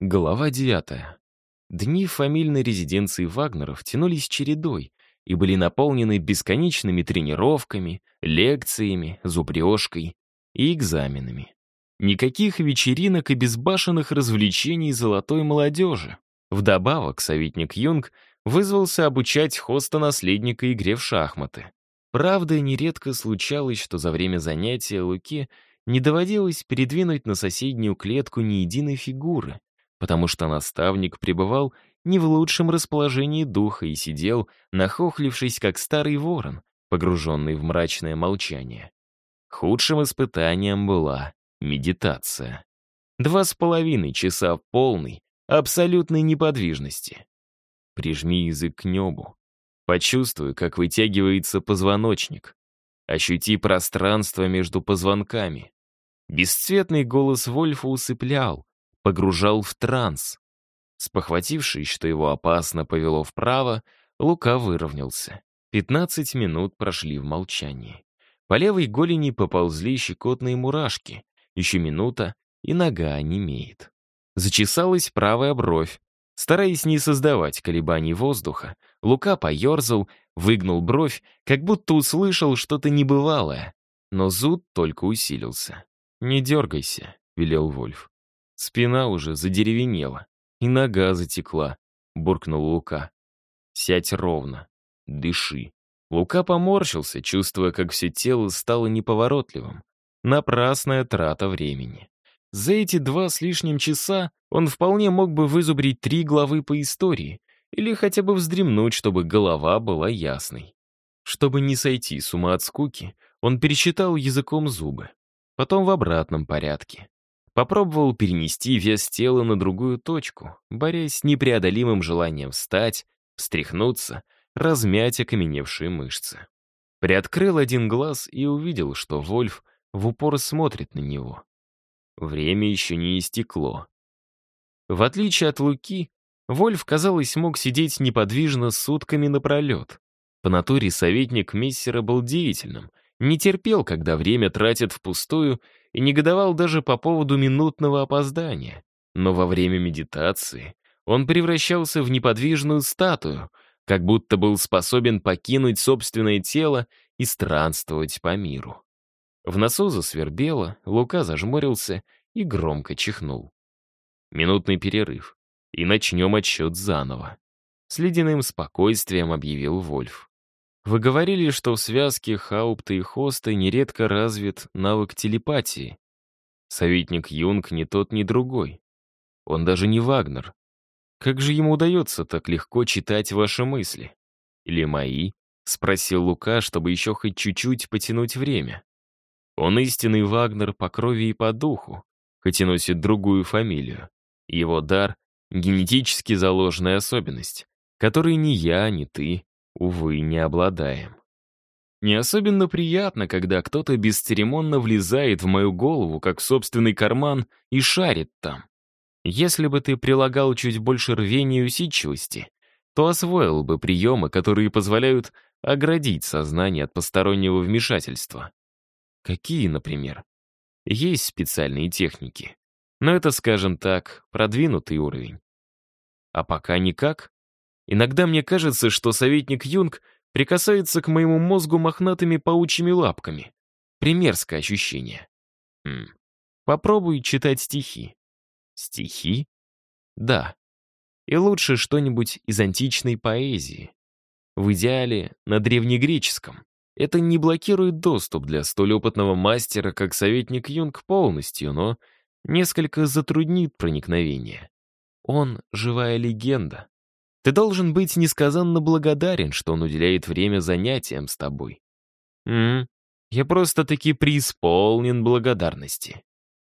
Глава девятая. Дни в фамильной резиденции Вагнеров тянулись чередой и были наполнены бесконечными тренировками, лекциями, зубрежкой и экзаменами. Никаких вечеринок и безбашенных развлечений золотой молодежи. Вдобавок, советник Юнг вызвался обучать хоста-наследника игре в шахматы. Правда, нередко случалось, что за время занятия Луке не доводилось передвинуть на соседнюю клетку ни единой фигуры, потому что наставник пребывал не в лучшем расположении духа и сидел, нахохлившись, как старый ворон, погруженный в мрачное молчание. Худшим испытанием была медитация. Два с половиной часа полной, абсолютной неподвижности. Прижми язык к небу. Почувствуй, как вытягивается позвоночник. Ощути пространство между позвонками. Бесцветный голос Вольфа усыплял, погружал в транс. Спохватившись, что его опасно повело вправо, Лука выровнялся. Пятнадцать минут прошли в молчании. По левой голени поползли щекотные мурашки. Еще минута, и нога онемеет. Зачесалась правая бровь. Стараясь не создавать колебаний воздуха, Лука поерзал, выгнул бровь, как будто услышал что-то небывалое. Но зуд только усилился. «Не дергайся», — велел Вольф. Спина уже задеревенела, и нога затекла, буркнул Лука. «Сядь ровно, дыши». Лука поморщился, чувствуя, как все тело стало неповоротливым. Напрасная трата времени. За эти два с лишним часа он вполне мог бы вызубрить три главы по истории или хотя бы вздремнуть, чтобы голова была ясной. Чтобы не сойти с ума от скуки, он пересчитал языком зубы. Потом в обратном порядке. Попробовал перенести вес тела на другую точку, борясь с непреодолимым желанием встать, встряхнуться, размять окаменевшие мышцы. Приоткрыл один глаз и увидел, что Вольф в упор смотрит на него. Время еще не истекло. В отличие от Луки, Вольф, казалось, мог сидеть неподвижно сутками напролет. По натуре советник Мессера был деятельным, не терпел, когда время тратят впустую и негодовал даже по поводу минутного опоздания. Но во время медитации он превращался в неподвижную статую, как будто был способен покинуть собственное тело и странствовать по миру. В носу засвербело, Лука зажмурился и громко чихнул. Минутный перерыв, и начнем отсчет заново. С ледяным спокойствием объявил Вольф. Вы говорили, что в связке Хаупта и Хоста нередко развит навык телепатии. Советник Юнг ни тот, ни другой. Он даже не Вагнер. Как же ему удается так легко читать ваши мысли? Или мои? Спросил Лука, чтобы еще хоть чуть-чуть потянуть время. Он истинный Вагнер по крови и по духу, хоть и носит другую фамилию. Его дар — генетически заложенная особенность, которой ни я, ни ты увы, не обладаем. Не особенно приятно, когда кто-то бесцеремонно влезает в мою голову, как в собственный карман, и шарит там. Если бы ты прилагал чуть больше рвения и усидчивости, то освоил бы приемы, которые позволяют оградить сознание от постороннего вмешательства. Какие, например? Есть специальные техники. Но это, скажем так, продвинутый уровень. А пока никак. Иногда мне кажется, что советник Юнг прикасается к моему мозгу мохнатыми паучьими лапками. Примерское ощущение. Хм. Попробуй читать стихи. Стихи? Да. И лучше что-нибудь из античной поэзии. В идеале на древнегреческом. Это не блокирует доступ для столь опытного мастера, как советник Юнг полностью, но несколько затруднит проникновение. Он — живая легенда. Ты должен быть несказанно благодарен, что он уделяет время занятиям с тобой. М я просто-таки преисполнен благодарности.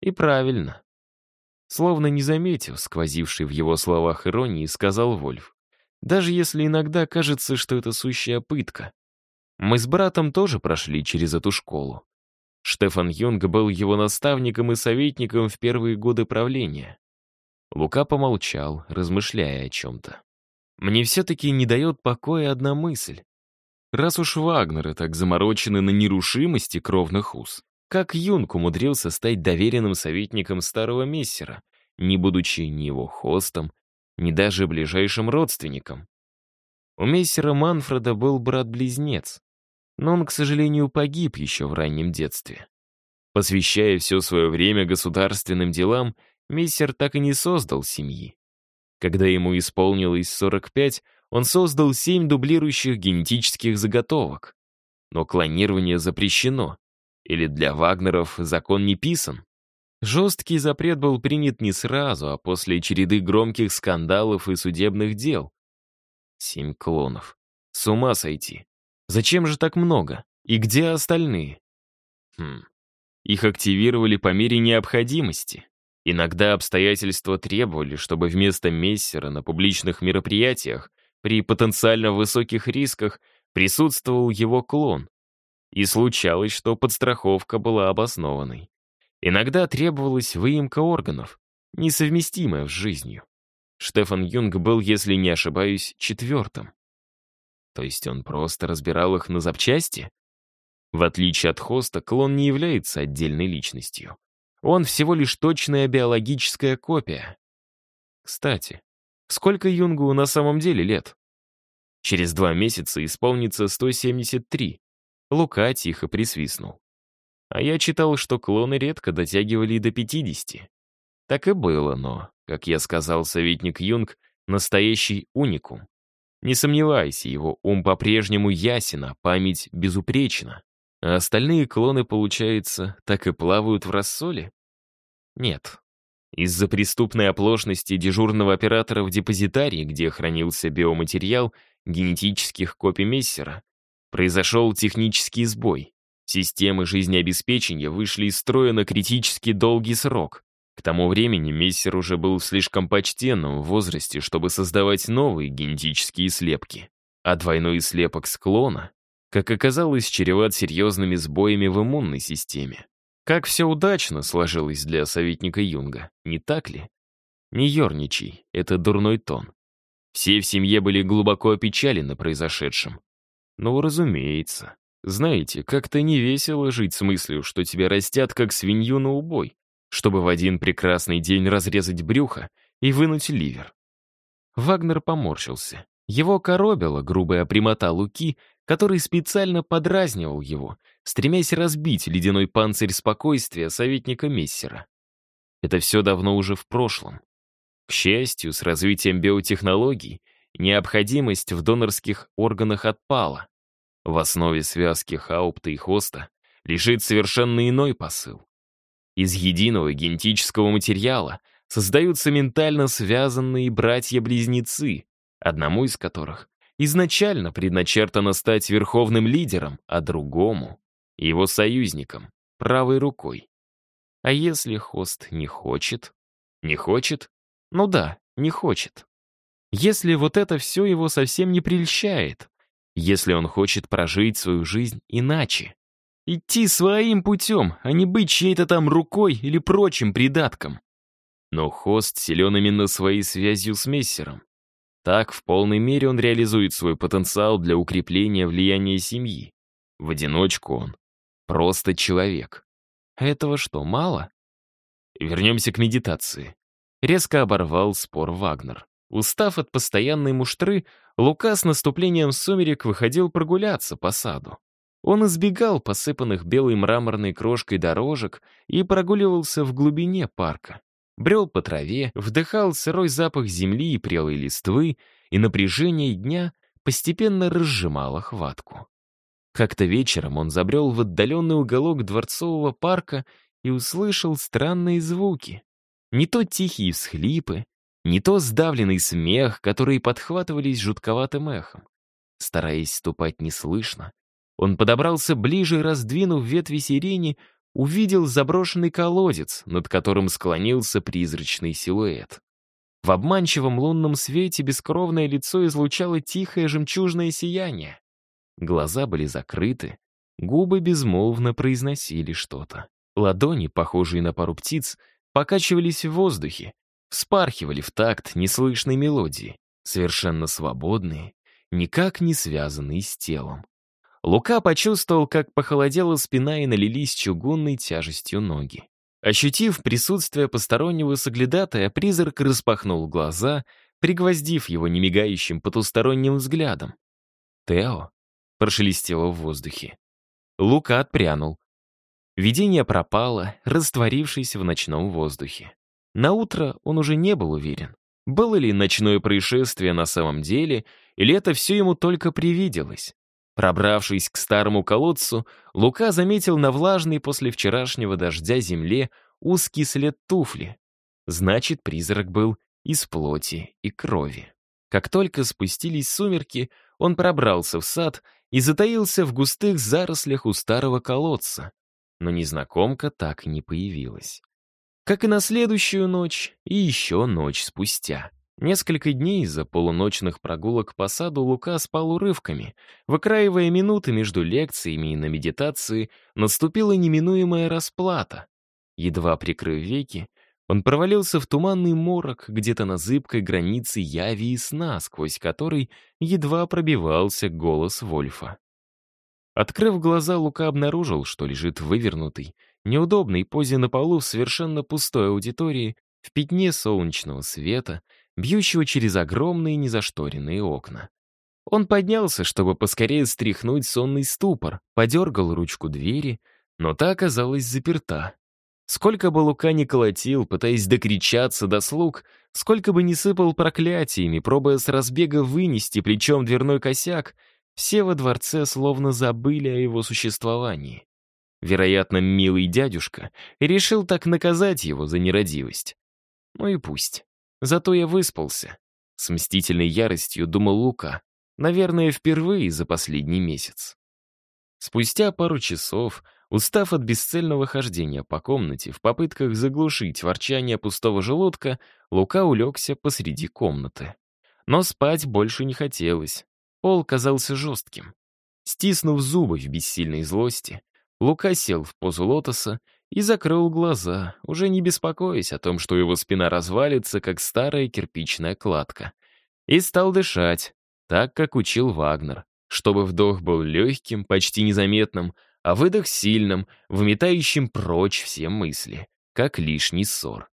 И правильно. Словно не заметив сквозивший в его словах иронии, сказал Вольф. Даже если иногда кажется, что это сущая пытка. Мы с братом тоже прошли через эту школу. Штефан Юнг был его наставником и советником в первые годы правления. Лука помолчал, размышляя о чем-то. Мне все-таки не дает покоя одна мысль. Раз уж Вагнеры так заморочены на нерушимости кровных уз, как Юнг умудрился стать доверенным советником старого мессера не будучи ни его хостом, ни даже ближайшим родственником. У мессера Манфреда был брат-близнец, но он, к сожалению, погиб еще в раннем детстве. Посвящая все свое время государственным делам, мессер так и не создал семьи. Когда ему исполнилось 45, он создал семь дублирующих генетических заготовок. Но клонирование запрещено. Или для Вагнеров закон не писан? Жесткий запрет был принят не сразу, а после череды громких скандалов и судебных дел. Семь клонов. С ума сойти. Зачем же так много? И где остальные? Хм. Их активировали по мере необходимости. Иногда обстоятельства требовали, чтобы вместо мессера на публичных мероприятиях при потенциально высоких рисках присутствовал его клон. И случалось, что подстраховка была обоснованной. Иногда требовалась выемка органов, несовместимая с жизнью. Штефан Юнг был, если не ошибаюсь, четвертым. То есть он просто разбирал их на запчасти? В отличие от хоста, клон не является отдельной личностью. Он всего лишь точная биологическая копия. Кстати, сколько Юнгу на самом деле лет? Через два месяца исполнится 173. Лука тихо присвистнул. А я читал, что клоны редко дотягивали до 50. Так и было, но, как я сказал советник Юнг, настоящий уникум. Не сомневайся, его ум по-прежнему ясен, а память безупречна. А остальные клоны, получается, так и плавают в рассоле? Нет. Из-за преступной оплошности дежурного оператора в депозитарии, где хранился биоматериал генетических копий Мессера, произошел технический сбой. Системы жизнеобеспечения вышли из строя на критически долгий срок. К тому времени Мессер уже был в слишком почтенном возрасте, чтобы создавать новые генетические слепки. А двойной слепок склона как оказалось, чреват серьезными сбоями в иммунной системе. Как все удачно сложилось для советника Юнга, не так ли? Не ерничай, это дурной тон. Все в семье были глубоко опечалены произошедшим. Ну, разумеется. Знаете, как-то не весело жить с мыслью, что тебя растят как свинью на убой, чтобы в один прекрасный день разрезать брюхо и вынуть ливер. Вагнер поморщился. Его коробила грубая прямота Луки, который специально подразнивал его, стремясь разбить ледяной панцирь спокойствия советника Мессера. Это все давно уже в прошлом. К счастью, с развитием биотехнологий необходимость в донорских органах отпала. В основе связки Хаупта и Хоста лежит совершенно иной посыл. Из единого генетического материала создаются ментально связанные братья-близнецы, одному из которых изначально предначертано стать верховным лидером, а другому — его союзником, правой рукой. А если хост не хочет? Не хочет? Ну да, не хочет. Если вот это все его совсем не прельщает, если он хочет прожить свою жизнь иначе, идти своим путем, а не быть чьей-то там рукой или прочим придатком. Но хост силен именно своей связью с мессером. Так, в полной мере он реализует свой потенциал для укрепления влияния семьи. В одиночку он просто человек. Этого что, мало? Вернемся к медитации. Резко оборвал спор Вагнер. Устав от постоянной муштры, Лука с наступлением сумерек выходил прогуляться по саду. Он избегал посыпанных белой мраморной крошкой дорожек и прогуливался в глубине парка брел по траве, вдыхал сырой запах земли и прелой листвы, и напряжение дня постепенно разжимало хватку. Как-то вечером он забрел в отдаленный уголок дворцового парка и услышал странные звуки. Не то тихие всхлипы, не то сдавленный смех, которые подхватывались жутковатым эхом. Стараясь ступать неслышно, он подобрался ближе, раздвинув ветви сирени, увидел заброшенный колодец, над которым склонился призрачный силуэт. В обманчивом лунном свете бескровное лицо излучало тихое жемчужное сияние. Глаза были закрыты, губы безмолвно произносили что-то. Ладони, похожие на пару птиц, покачивались в воздухе, вспархивали в такт неслышной мелодии, совершенно свободные, никак не связанные с телом. Лука почувствовал, как похолодела спина и налились чугунной тяжестью ноги. Ощутив присутствие постороннего соглядатая, призрак распахнул глаза, пригвоздив его немигающим потусторонним взглядом. «Тео?» — прошелестело в воздухе. Лука отпрянул. Видение пропало, растворившись в ночном воздухе. На утро он уже не был уверен, было ли ночное происшествие на самом деле, или это все ему только привиделось. Пробравшись к старому колодцу, Лука заметил на влажной после вчерашнего дождя земле узкий след туфли. Значит, призрак был из плоти и крови. Как только спустились сумерки, он пробрался в сад и затаился в густых зарослях у старого колодца. Но незнакомка так и не появилась. Как и на следующую ночь, и еще ночь спустя. Несколько дней из-за полуночных прогулок по саду Лука спал урывками. Выкраивая минуты между лекциями и на медитации, наступила неминуемая расплата. Едва прикрыв веки, он провалился в туманный морок где-то на зыбкой границе яви и сна, сквозь который едва пробивался голос Вольфа. Открыв глаза, Лука обнаружил, что лежит вывернутый, неудобной позе на полу в совершенно пустой аудитории, в пятне солнечного света — бьющего через огромные незашторенные окна. Он поднялся, чтобы поскорее стряхнуть сонный ступор, подергал ручку двери, но та оказалась заперта. Сколько бы Лука ни колотил, пытаясь докричаться до слуг, сколько бы ни сыпал проклятиями, пробуя с разбега вынести плечом дверной косяк, все во дворце словно забыли о его существовании. Вероятно, милый дядюшка решил так наказать его за нерадивость. Ну и пусть. Зато я выспался. С мстительной яростью думал Лука. Наверное, впервые за последний месяц. Спустя пару часов, устав от бесцельного хождения по комнате в попытках заглушить ворчание пустого желудка, Лука улегся посреди комнаты. Но спать больше не хотелось. Пол казался жестким. Стиснув зубы в бессильной злости, Лука сел в позу лотоса и закрыл глаза, уже не беспокоясь о том, что его спина развалится, как старая кирпичная кладка. И стал дышать, так, как учил Вагнер, чтобы вдох был легким, почти незаметным, а выдох сильным, выметающим прочь все мысли, как лишний ссор.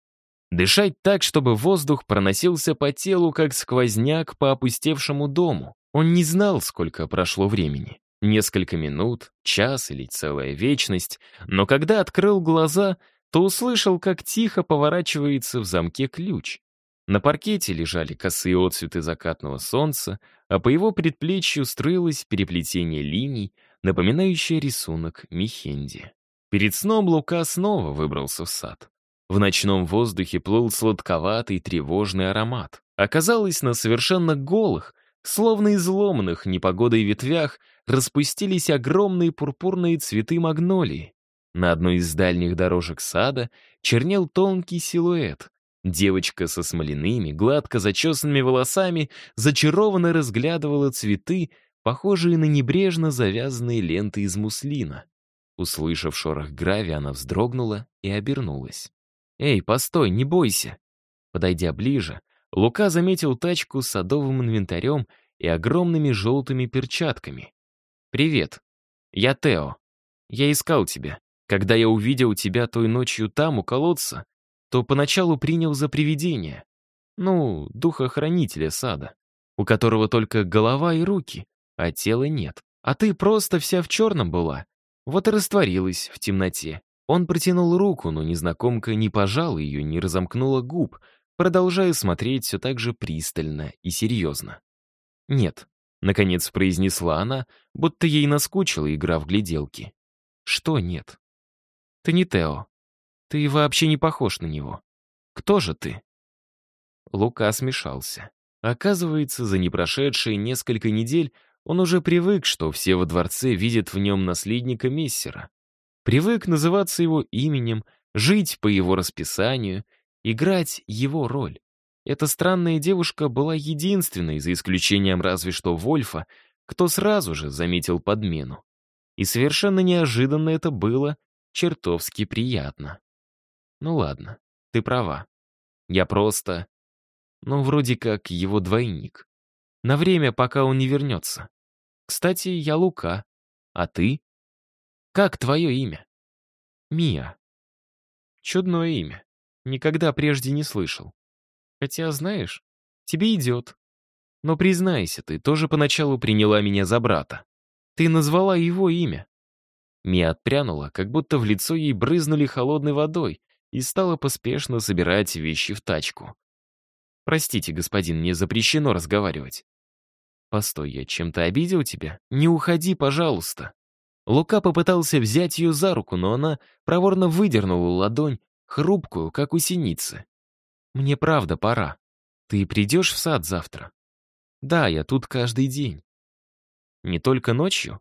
Дышать так, чтобы воздух проносился по телу, как сквозняк по опустевшему дому. Он не знал, сколько прошло времени. Несколько минут, час или целая вечность, но когда открыл глаза, то услышал, как тихо поворачивается в замке ключ. На паркете лежали косые отцветы закатного солнца, а по его предплечью строилось переплетение линий, напоминающее рисунок Михенди. Перед сном Лука снова выбрался в сад. В ночном воздухе плыл сладковатый тревожный аромат. Оказалось, на совершенно голых, словно изломанных непогодой ветвях, распустились огромные пурпурные цветы магнолии. На одной из дальних дорожек сада чернел тонкий силуэт. Девочка со смоляными, гладко зачесанными волосами зачарованно разглядывала цветы, похожие на небрежно завязанные ленты из муслина. Услышав шорох гравия, она вздрогнула и обернулась. «Эй, постой, не бойся!» Подойдя ближе, Лука заметил тачку с садовым инвентарем и огромными желтыми перчатками. «Привет. Я Тео. Я искал тебя. Когда я увидел тебя той ночью там, у колодца, то поначалу принял за привидение. Ну, духа-хранителя сада, у которого только голова и руки, а тела нет. А ты просто вся в черном была. Вот и растворилась в темноте. Он протянул руку, но незнакомка не пожала ее, не разомкнула губ, продолжая смотреть все так же пристально и серьезно. «Нет, Наконец произнесла она, будто ей наскучила игра в гляделки. Что нет? Ты не Тео. Ты вообще не похож на него. Кто же ты? Лука смешался. Оказывается, за непрошедшие несколько недель он уже привык, что все во дворце видят в нем наследника Мессера. Привык называться его именем, жить по его расписанию, играть его роль. Эта странная девушка была единственной, за исключением разве что Вольфа, кто сразу же заметил подмену. И совершенно неожиданно это было чертовски приятно. Ну ладно, ты права. Я просто... Ну, вроде как его двойник. На время, пока он не вернется. Кстати, я Лука. А ты? Как твое имя? Мия. Чудное имя. Никогда прежде не слышал. Хотя, знаешь, тебе идет. Но признайся, ты тоже поначалу приняла меня за брата. Ты назвала его имя. Мия отпрянула, как будто в лицо ей брызнули холодной водой и стала поспешно собирать вещи в тачку. «Простите, господин, мне запрещено разговаривать». «Постой, я чем-то обидел тебя? Не уходи, пожалуйста». Лука попытался взять ее за руку, но она проворно выдернула ладонь, хрупкую, как у синицы. «Мне правда пора. Ты придешь в сад завтра?» «Да, я тут каждый день». «Не только ночью?»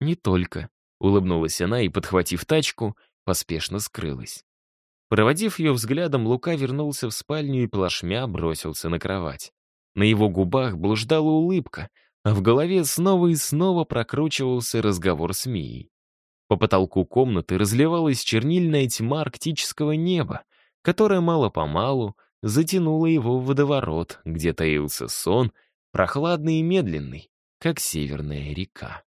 «Не только», — улыбнулась она и, подхватив тачку, поспешно скрылась. Проводив ее взглядом, Лука вернулся в спальню и плашмя бросился на кровать. На его губах блуждала улыбка, а в голове снова и снова прокручивался разговор с Мией. По потолку комнаты разливалась чернильная тьма арктического неба, которая мало-помалу затянула его в водоворот, где таился сон, прохладный и медленный, как северная река.